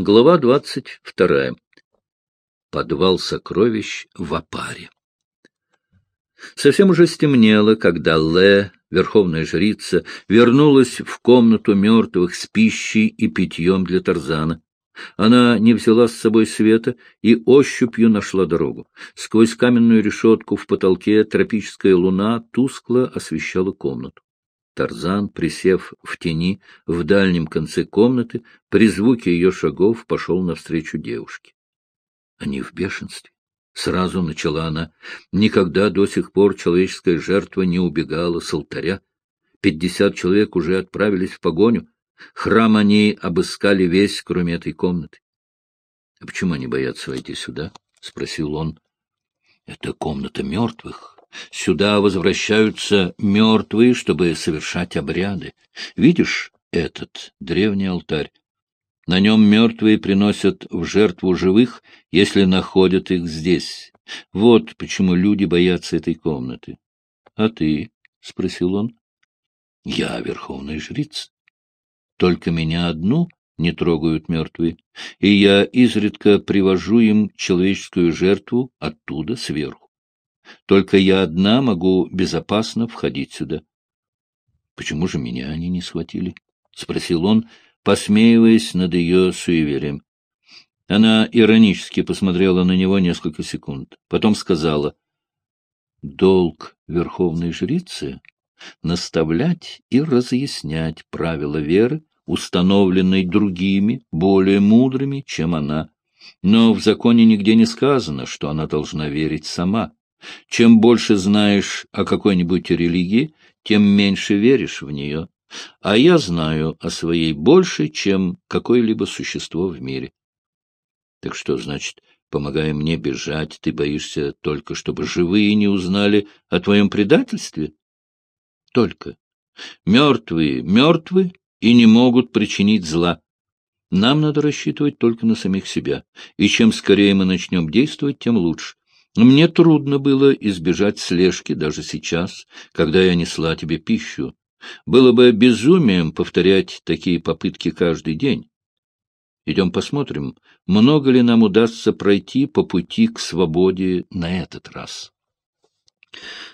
Глава двадцать вторая. Подвал сокровищ в опаре. Совсем уже стемнело, когда Ле, верховная жрица, вернулась в комнату мертвых с пищей и питьем для Тарзана. Она не взяла с собой света и ощупью нашла дорогу. Сквозь каменную решетку в потолке тропическая луна тускло освещала комнату. Тарзан, присев в тени в дальнем конце комнаты, при звуке ее шагов пошел навстречу девушке. Они в бешенстве. Сразу начала она. Никогда до сих пор человеческая жертва не убегала с алтаря. Пятьдесят человек уже отправились в погоню. Храм они обыскали весь, кроме этой комнаты. — А почему они боятся войти сюда? — спросил он. — Это комната мертвых, Сюда возвращаются мертвые, чтобы совершать обряды. Видишь этот древний алтарь? На нем мертвые приносят в жертву живых, если находят их здесь. Вот почему люди боятся этой комнаты. — А ты? — спросил он. — Я верховная жрица. Только меня одну не трогают мертвые, и я изредка привожу им человеческую жертву оттуда, сверху. Только я одна могу безопасно входить сюда. — Почему же меня они не схватили? — спросил он, посмеиваясь над ее суеверием. Она иронически посмотрела на него несколько секунд. Потом сказала, — Долг верховной жрицы — наставлять и разъяснять правила веры, установленной другими, более мудрыми, чем она. Но в законе нигде не сказано, что она должна верить сама. Чем больше знаешь о какой-нибудь религии, тем меньше веришь в нее. А я знаю о своей больше, чем какое-либо существо в мире. Так что, значит, помогая мне бежать, ты боишься только, чтобы живые не узнали о твоем предательстве? Только. Мертвые мертвы и не могут причинить зла. Нам надо рассчитывать только на самих себя, и чем скорее мы начнем действовать, тем лучше. Мне трудно было избежать слежки даже сейчас, когда я несла тебе пищу. Было бы безумием повторять такие попытки каждый день. Идем посмотрим, много ли нам удастся пройти по пути к свободе на этот раз.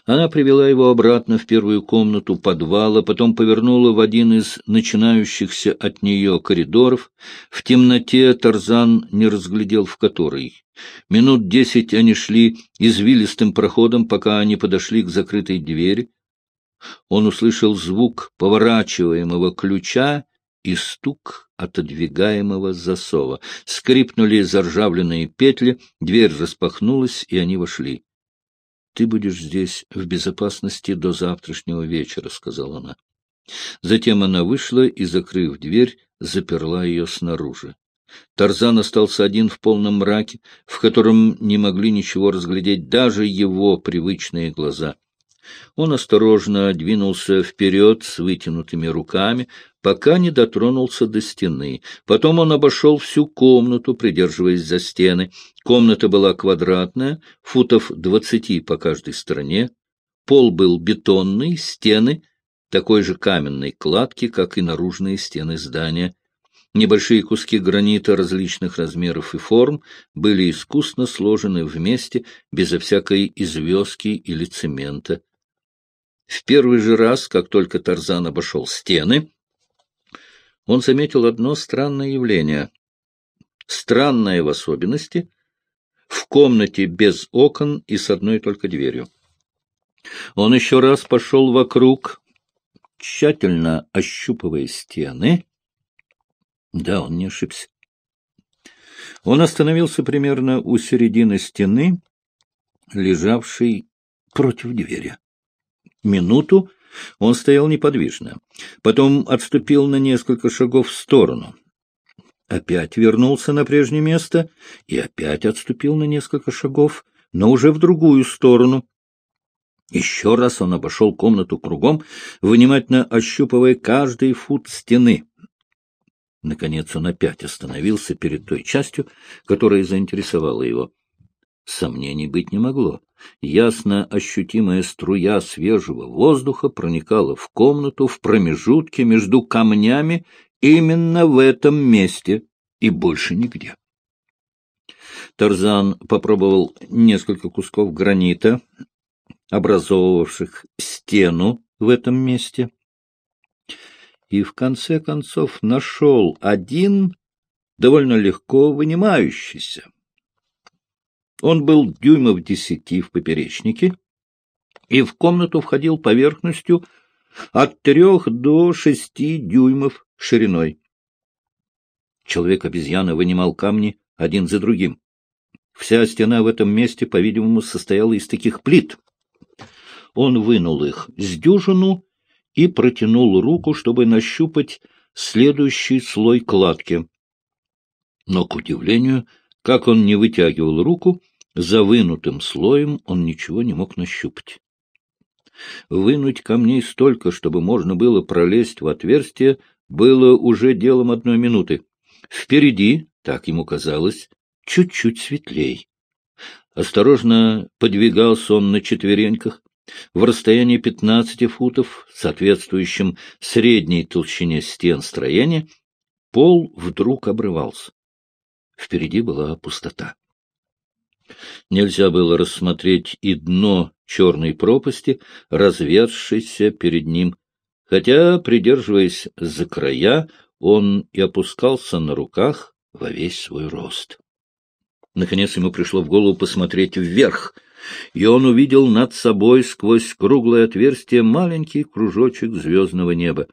Она привела его обратно в первую комнату подвала, потом повернула в один из начинающихся от нее коридоров. В темноте Тарзан не разглядел в который. Минут десять они шли извилистым проходом, пока они подошли к закрытой двери. Он услышал звук поворачиваемого ключа и стук отодвигаемого засова. Скрипнули заржавленные петли, дверь распахнулась, и они вошли. — Ты будешь здесь в безопасности до завтрашнего вечера, — сказала она. Затем она вышла и, закрыв дверь, заперла ее снаружи. Тарзан остался один в полном мраке, в котором не могли ничего разглядеть даже его привычные глаза. Он осторожно двинулся вперед с вытянутыми руками, пока не дотронулся до стены. Потом он обошел всю комнату, придерживаясь за стены. Комната была квадратная, футов двадцати по каждой стороне. Пол был бетонный, стены такой же каменной кладки, как и наружные стены здания. Небольшие куски гранита различных размеров и форм были искусно сложены вместе, безо всякой известки или цемента. В первый же раз, как только Тарзан обошел стены, он заметил одно странное явление. Странное в особенности в комнате без окон и с одной только дверью. Он еще раз пошел вокруг, тщательно ощупывая стены, да, он не ошибся. Он остановился примерно у середины стены, лежавшей против двери. Минуту он стоял неподвижно, потом отступил на несколько шагов в сторону. Опять вернулся на прежнее место и опять отступил на несколько шагов, но уже в другую сторону. Еще раз он обошел комнату кругом, внимательно ощупывая каждый фут стены. Наконец он опять остановился перед той частью, которая заинтересовала его. Сомнений быть не могло. Ясно ощутимая струя свежего воздуха проникала в комнату в промежутке между камнями именно в этом месте. и больше нигде. Тарзан попробовал несколько кусков гранита, образовывавших стену в этом месте, и в конце концов нашел один довольно легко вынимающийся. Он был дюймов десяти в поперечнике и в комнату входил поверхностью от трех до шести дюймов шириной. Человек-обезьяна вынимал камни один за другим. Вся стена в этом месте, по-видимому, состояла из таких плит. Он вынул их с дюжину и протянул руку, чтобы нащупать следующий слой кладки. Но, к удивлению, как он не вытягивал руку, за вынутым слоем он ничего не мог нащупать. Вынуть камней столько, чтобы можно было пролезть в отверстие, было уже делом одной минуты. Впереди, так ему казалось, чуть-чуть светлей. Осторожно подвигался он на четвереньках, в расстоянии пятнадцати футов, соответствующем средней толщине стен строения, пол вдруг обрывался. Впереди была пустота. Нельзя было рассмотреть и дно черной пропасти, разверзшейся перед ним, хотя, придерживаясь за края, он и опускался на руках во весь свой рост. Наконец ему пришло в голову посмотреть вверх, и он увидел над собой сквозь круглое отверстие маленький кружочек звездного неба.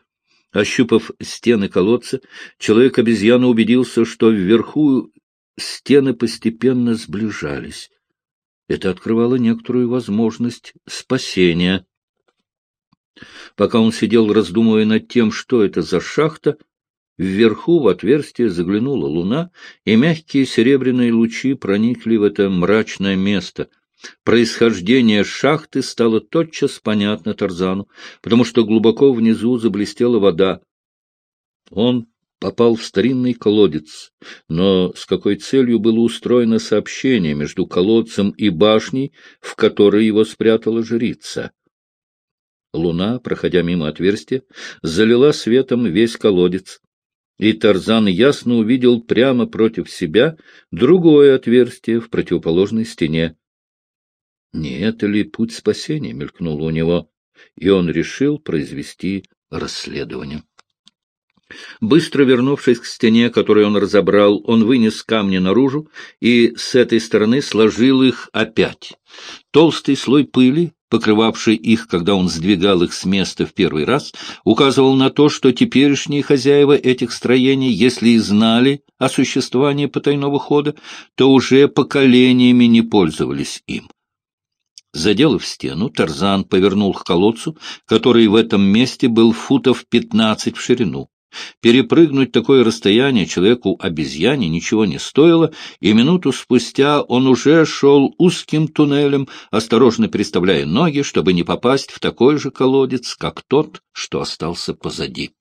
Ощупав стены колодца, человек-обезьяна убедился, что вверху стены постепенно сближались. Это открывало некоторую возможность спасения. Пока он сидел, раздумывая над тем, что это за шахта, вверху в отверстие заглянула луна, и мягкие серебряные лучи проникли в это мрачное место — Происхождение шахты стало тотчас понятно Тарзану, потому что глубоко внизу заблестела вода. Он попал в старинный колодец, но с какой целью было устроено сообщение между колодцем и башней, в которой его спрятала жрица? Луна, проходя мимо отверстия, залила светом весь колодец, и Тарзан ясно увидел прямо против себя другое отверстие в противоположной стене. Не это ли путь спасения мелькнуло у него, и он решил произвести расследование. Быстро вернувшись к стене, которую он разобрал, он вынес камни наружу и с этой стороны сложил их опять. Толстый слой пыли, покрывавший их, когда он сдвигал их с места в первый раз, указывал на то, что теперешние хозяева этих строений, если и знали о существовании потайного хода, то уже поколениями не пользовались им. Заделав стену, Тарзан повернул к колодцу, который в этом месте был футов пятнадцать в ширину. Перепрыгнуть такое расстояние человеку-обезьяне ничего не стоило, и минуту спустя он уже шел узким туннелем, осторожно переставляя ноги, чтобы не попасть в такой же колодец, как тот, что остался позади.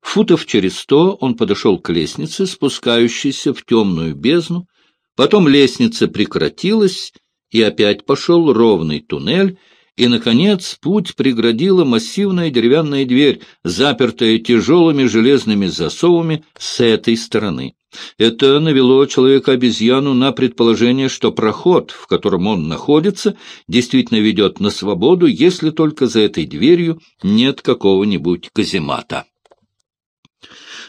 Футов через сто он подошел к лестнице, спускающейся в темную бездну, потом лестница прекратилась, и опять пошел ровный туннель, и, наконец, путь преградила массивная деревянная дверь, запертая тяжелыми железными засовами с этой стороны. Это навело человека-обезьяну на предположение, что проход, в котором он находится, действительно ведет на свободу, если только за этой дверью нет какого-нибудь каземата.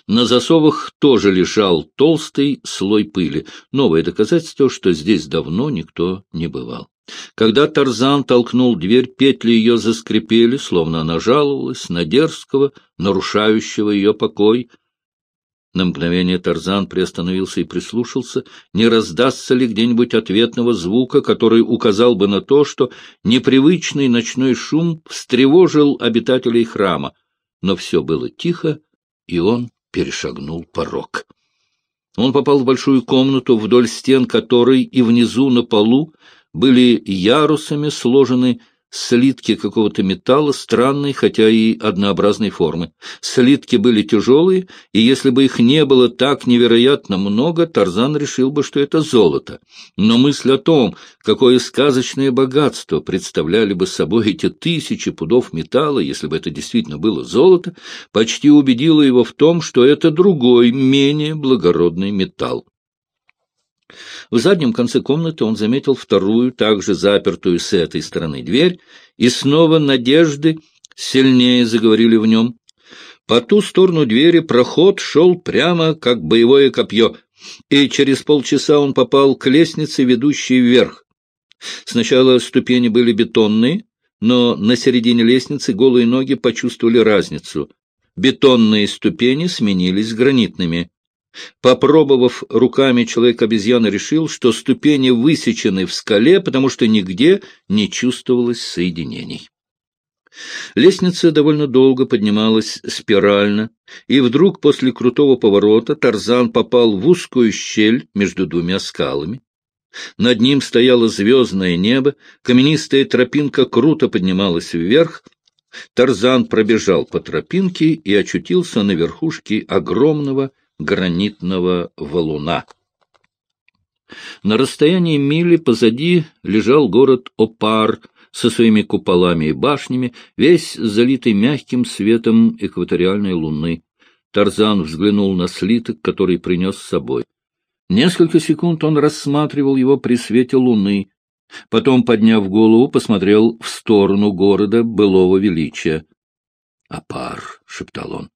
На засовах тоже лежал толстый слой пыли, новое доказательство, что здесь давно никто не бывал. Когда Тарзан толкнул дверь, петли ее заскрипели, словно она жаловалась на дерзкого, нарушающего ее покой. На мгновение Тарзан приостановился и прислушался, не раздастся ли где-нибудь ответного звука, который указал бы на то, что непривычный ночной шум встревожил обитателей храма. Но все было тихо, и он перешагнул порог. Он попал в большую комнату, вдоль стен которой и внизу на полу были ярусами сложены слитки какого-то металла странной, хотя и однообразной формы. Слитки были тяжелые, и если бы их не было так невероятно много, Тарзан решил бы, что это золото. Но мысль о том, какое сказочное богатство представляли бы собой эти тысячи пудов металла, если бы это действительно было золото, почти убедила его в том, что это другой, менее благородный металл. В заднем конце комнаты он заметил вторую, также запертую с этой стороны дверь, и снова надежды сильнее заговорили в нем. По ту сторону двери проход шел прямо, как боевое копье, и через полчаса он попал к лестнице, ведущей вверх. Сначала ступени были бетонные, но на середине лестницы голые ноги почувствовали разницу. Бетонные ступени сменились гранитными. Попробовав руками, человек-обезьяна решил, что ступени высечены в скале, потому что нигде не чувствовалось соединений. Лестница довольно долго поднималась спирально, и вдруг после крутого поворота Тарзан попал в узкую щель между двумя скалами. Над ним стояло звездное небо, каменистая тропинка круто поднималась вверх. Тарзан пробежал по тропинке и очутился на верхушке огромного гранитного валуна. На расстоянии мили позади лежал город Опар со своими куполами и башнями, весь залитый мягким светом экваториальной луны. Тарзан взглянул на слиток, который принес с собой. Несколько секунд он рассматривал его при свете луны, потом, подняв голову, посмотрел в сторону города былого величия. «Апар», — шептал он,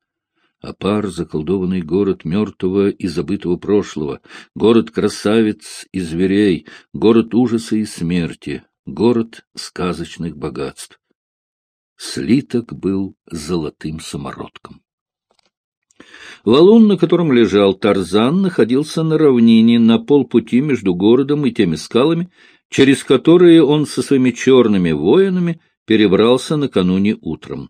Апар — заколдованный город мертвого и забытого прошлого, город красавиц и зверей, город ужаса и смерти, город сказочных богатств. Слиток был золотым самородком. Валун, на котором лежал Тарзан, находился на равнине на полпути между городом и теми скалами, через которые он со своими черными воинами перебрался накануне утром.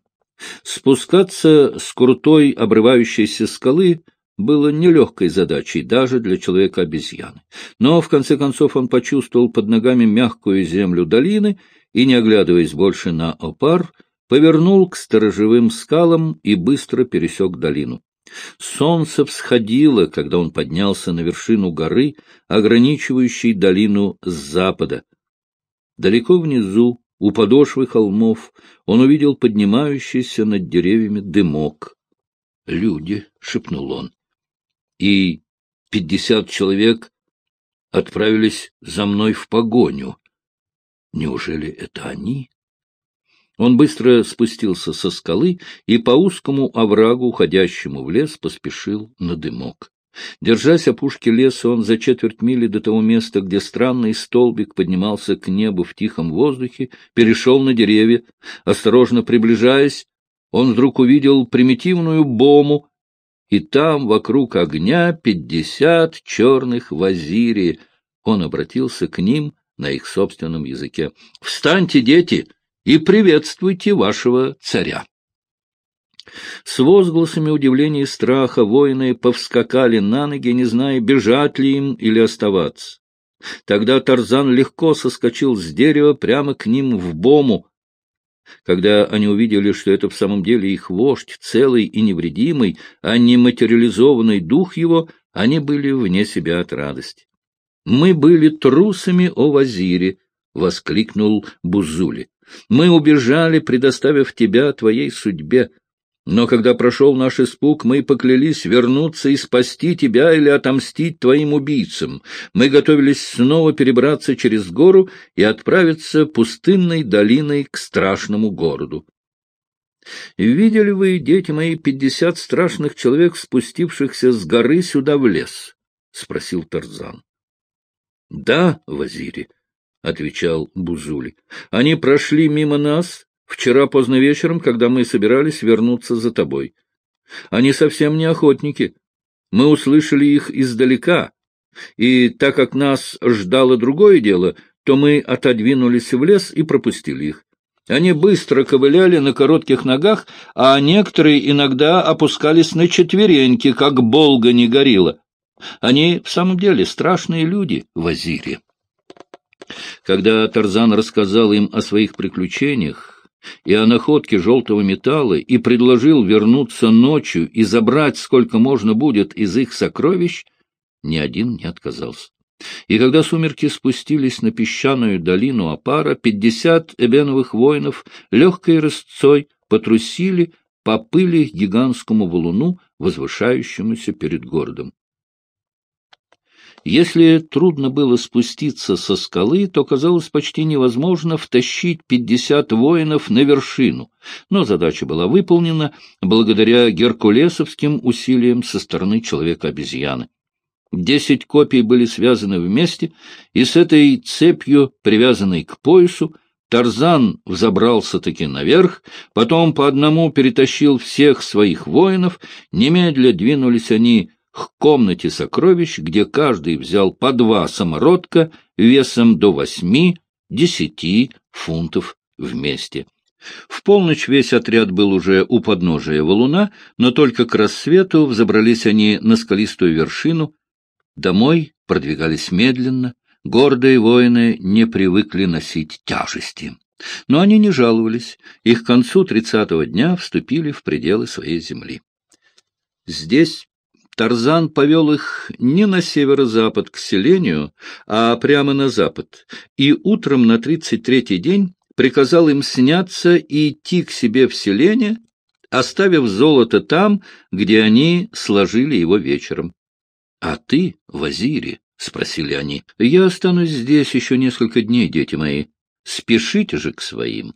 Спускаться с крутой обрывающейся скалы было нелегкой задачей даже для человека-обезьяны. Но, в конце концов, он почувствовал под ногами мягкую землю долины и, не оглядываясь больше на опар, повернул к сторожевым скалам и быстро пересек долину. Солнце всходило, когда он поднялся на вершину горы, ограничивающей долину с запада. Далеко внизу, у подошвы холмов он увидел поднимающийся над деревьями дымок. «Люди!» — шепнул он. «И пятьдесят человек отправились за мной в погоню. Неужели это они?» Он быстро спустился со скалы и по узкому оврагу, уходящему в лес, поспешил на дымок. Держась опушки леса, он за четверть мили до того места, где странный столбик поднимался к небу в тихом воздухе, перешел на деревья. Осторожно приближаясь, он вдруг увидел примитивную бому, и там вокруг огня пятьдесят черных вазири. Он обратился к ним на их собственном языке. «Встаньте, дети, и приветствуйте вашего царя!» С возгласами удивления и страха воины повскакали на ноги, не зная, бежать ли им или оставаться. Тогда Тарзан легко соскочил с дерева прямо к ним в бому. Когда они увидели, что это в самом деле их вождь, целый и невредимый, а не материализованный дух его, они были вне себя от радости. «Мы были трусами о Вазире!» — воскликнул Бузули. «Мы убежали, предоставив тебя твоей судьбе. Но когда прошел наш испуг, мы поклялись вернуться и спасти тебя или отомстить твоим убийцам. Мы готовились снова перебраться через гору и отправиться пустынной долиной к страшному городу. Видели вы, дети мои, пятьдесят страшных человек, спустившихся с горы сюда в лес? — спросил Тарзан. — Да, Вазири, — отвечал Бузули. — Они прошли мимо нас Вчера поздно вечером, когда мы собирались вернуться за тобой. Они совсем не охотники. Мы услышали их издалека, и так как нас ждало другое дело, то мы отодвинулись в лес и пропустили их. Они быстро ковыляли на коротких ногах, а некоторые иногда опускались на четвереньки, как болга не горила. Они в самом деле страшные люди в Азире. Когда Тарзан рассказал им о своих приключениях и о находке желтого металла и предложил вернуться ночью и забрать сколько можно будет из их сокровищ, ни один не отказался. И когда сумерки спустились на песчаную долину Апара, пятьдесят эбеновых воинов легкой рысцой потрусили по пыли гигантскому валуну, возвышающемуся перед городом. Если трудно было спуститься со скалы, то казалось почти невозможно втащить пятьдесят воинов на вершину, но задача была выполнена благодаря геркулесовским усилиям со стороны человека-обезьяны. Десять копий были связаны вместе, и с этой цепью, привязанной к поясу, Тарзан взобрался-таки наверх, потом по одному перетащил всех своих воинов, немедля двинулись они к комнате сокровищ, где каждый взял по два самородка весом до восьми-десяти фунтов вместе. В полночь весь отряд был уже у подножия валуна, но только к рассвету взобрались они на скалистую вершину. Домой продвигались медленно, Гордые воины не привыкли носить тяжести. Но они не жаловались, и к концу тридцатого дня вступили в пределы своей земли. Здесь Тарзан повел их не на северо-запад к селению, а прямо на запад, и утром на тридцать третий день приказал им сняться и идти к себе в селение, оставив золото там, где они сложили его вечером. — А ты, Вазири, — спросили они. — Я останусь здесь еще несколько дней, дети мои. Спешите же к своим.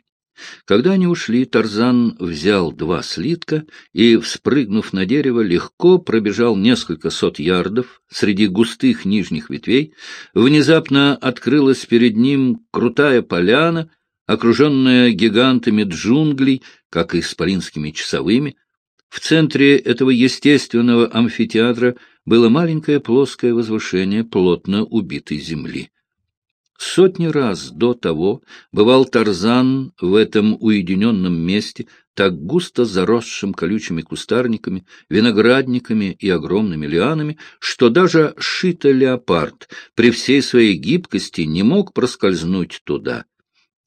Когда они ушли, Тарзан взял два слитка и, вспрыгнув на дерево, легко пробежал несколько сот ярдов среди густых нижних ветвей. Внезапно открылась перед ним крутая поляна, окруженная гигантами джунглей, как и исполинскими часовыми. В центре этого естественного амфитеатра было маленькое плоское возвышение плотно убитой земли. Сотни раз до того бывал Тарзан в этом уединенном месте, так густо заросшим колючими кустарниками, виноградниками и огромными лианами, что даже шито леопард при всей своей гибкости не мог проскользнуть туда —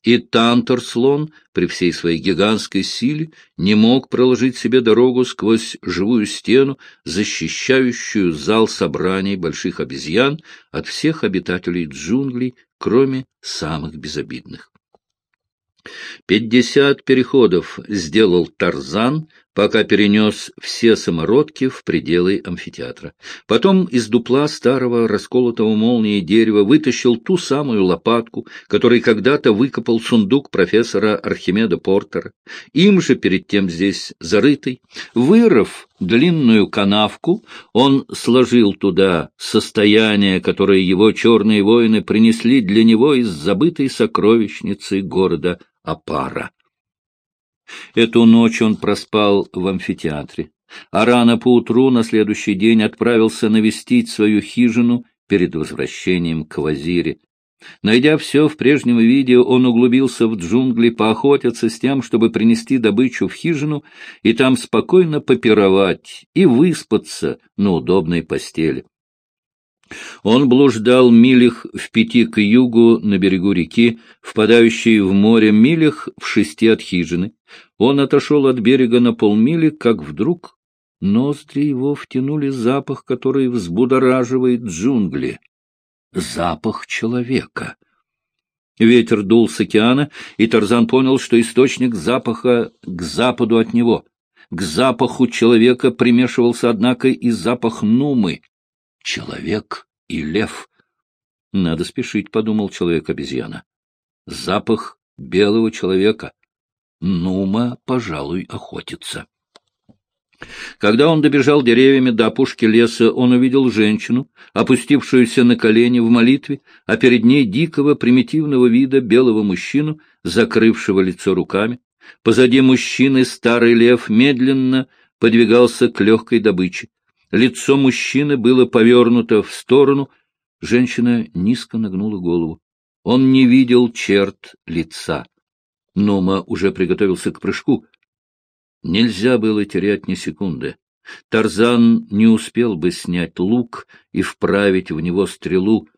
и Тантор-слон при всей своей гигантской силе не мог проложить себе дорогу сквозь живую стену, защищающую зал собраний больших обезьян от всех обитателей джунглей, кроме самых безобидных. Пятьдесят переходов сделал Тарзан пока перенес все самородки в пределы амфитеатра. Потом из дупла старого расколотого молнией дерева вытащил ту самую лопатку, которой когда-то выкопал сундук профессора Архимеда Портера. Им же перед тем здесь зарытый. Вырыв длинную канавку, он сложил туда состояние, которое его черные воины принесли для него из забытой сокровищницы города Апара. Эту ночь он проспал в амфитеатре, а рано поутру на следующий день отправился навестить свою хижину перед возвращением к Вазире. Найдя все в прежнем виде, он углубился в джунгли поохотиться с тем, чтобы принести добычу в хижину и там спокойно попировать и выспаться на удобной постели. Он блуждал милях в пяти к югу на берегу реки, впадающей в море милях в шести от хижины. Он отошел от берега на полмили, как вдруг ноздри его втянули запах, который взбудораживает джунгли. Запах человека. Ветер дул с океана, и Тарзан понял, что источник запаха к западу от него. К запаху человека примешивался, однако, и запах нумы. Человек и лев. Надо спешить, — подумал человек-обезьяна. Запах белого человека. Нума, пожалуй, охотится. Когда он добежал деревьями до опушки леса, он увидел женщину, опустившуюся на колени в молитве, а перед ней дикого, примитивного вида белого мужчину, закрывшего лицо руками. Позади мужчины старый лев медленно подвигался к легкой добыче. Лицо мужчины было повернуто в сторону, женщина низко нагнула голову. Он не видел черт лица. Нома уже приготовился к прыжку. Нельзя было терять ни секунды. Тарзан не успел бы снять лук и вправить в него стрелу.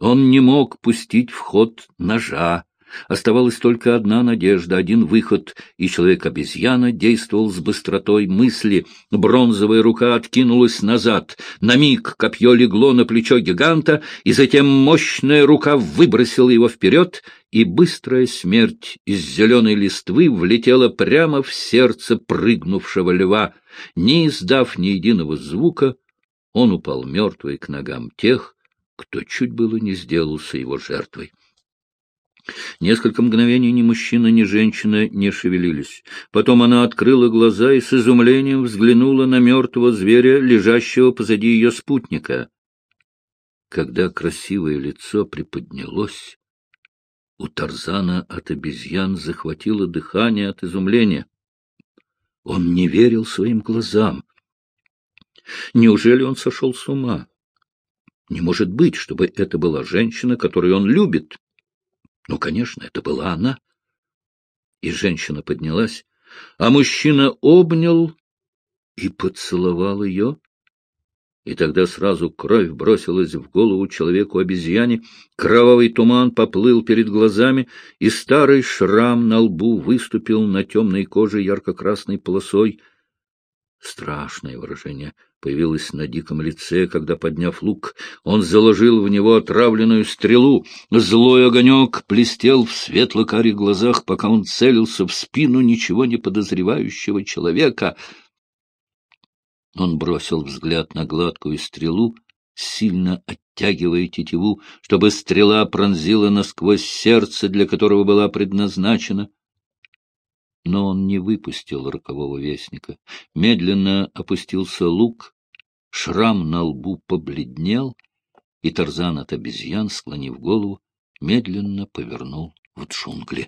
Он не мог пустить в ход ножа. Оставалась только одна надежда, один выход, и человек-обезьяна действовал с быстротой мысли. Бронзовая рука откинулась назад. На миг копье легло на плечо гиганта, и затем мощная рука выбросила его вперед, и быстрая смерть из зеленой листвы влетела прямо в сердце прыгнувшего льва. Не издав ни единого звука, он упал мертвый к ногам тех, кто чуть было не сделался его жертвой. Несколько мгновений ни мужчина, ни женщина не шевелились. Потом она открыла глаза и с изумлением взглянула на мертвого зверя, лежащего позади ее спутника. Когда красивое лицо приподнялось, у Тарзана от обезьян захватило дыхание от изумления. Он не верил своим глазам. Неужели он сошел с ума? Не может быть, чтобы это была женщина, которую он любит. Ну, конечно, это была она. И женщина поднялась, а мужчина обнял и поцеловал ее. И тогда сразу кровь бросилась в голову человеку-обезьяне, кровавый туман поплыл перед глазами, и старый шрам на лбу выступил на темной коже ярко-красной полосой. Страшное выражение появилась на диком лице, когда, подняв лук, он заложил в него отравленную стрелу. Злой огонек блестел в светло-карих глазах, пока он целился в спину ничего не подозревающего человека. Он бросил взгляд на гладкую стрелу, сильно оттягивая тетиву, чтобы стрела пронзила насквозь сердце, для которого была предназначена но он не выпустил рокового вестника. Медленно опустился лук, шрам на лбу побледнел, и Тарзан от обезьян, склонив голову, медленно повернул в джунгли.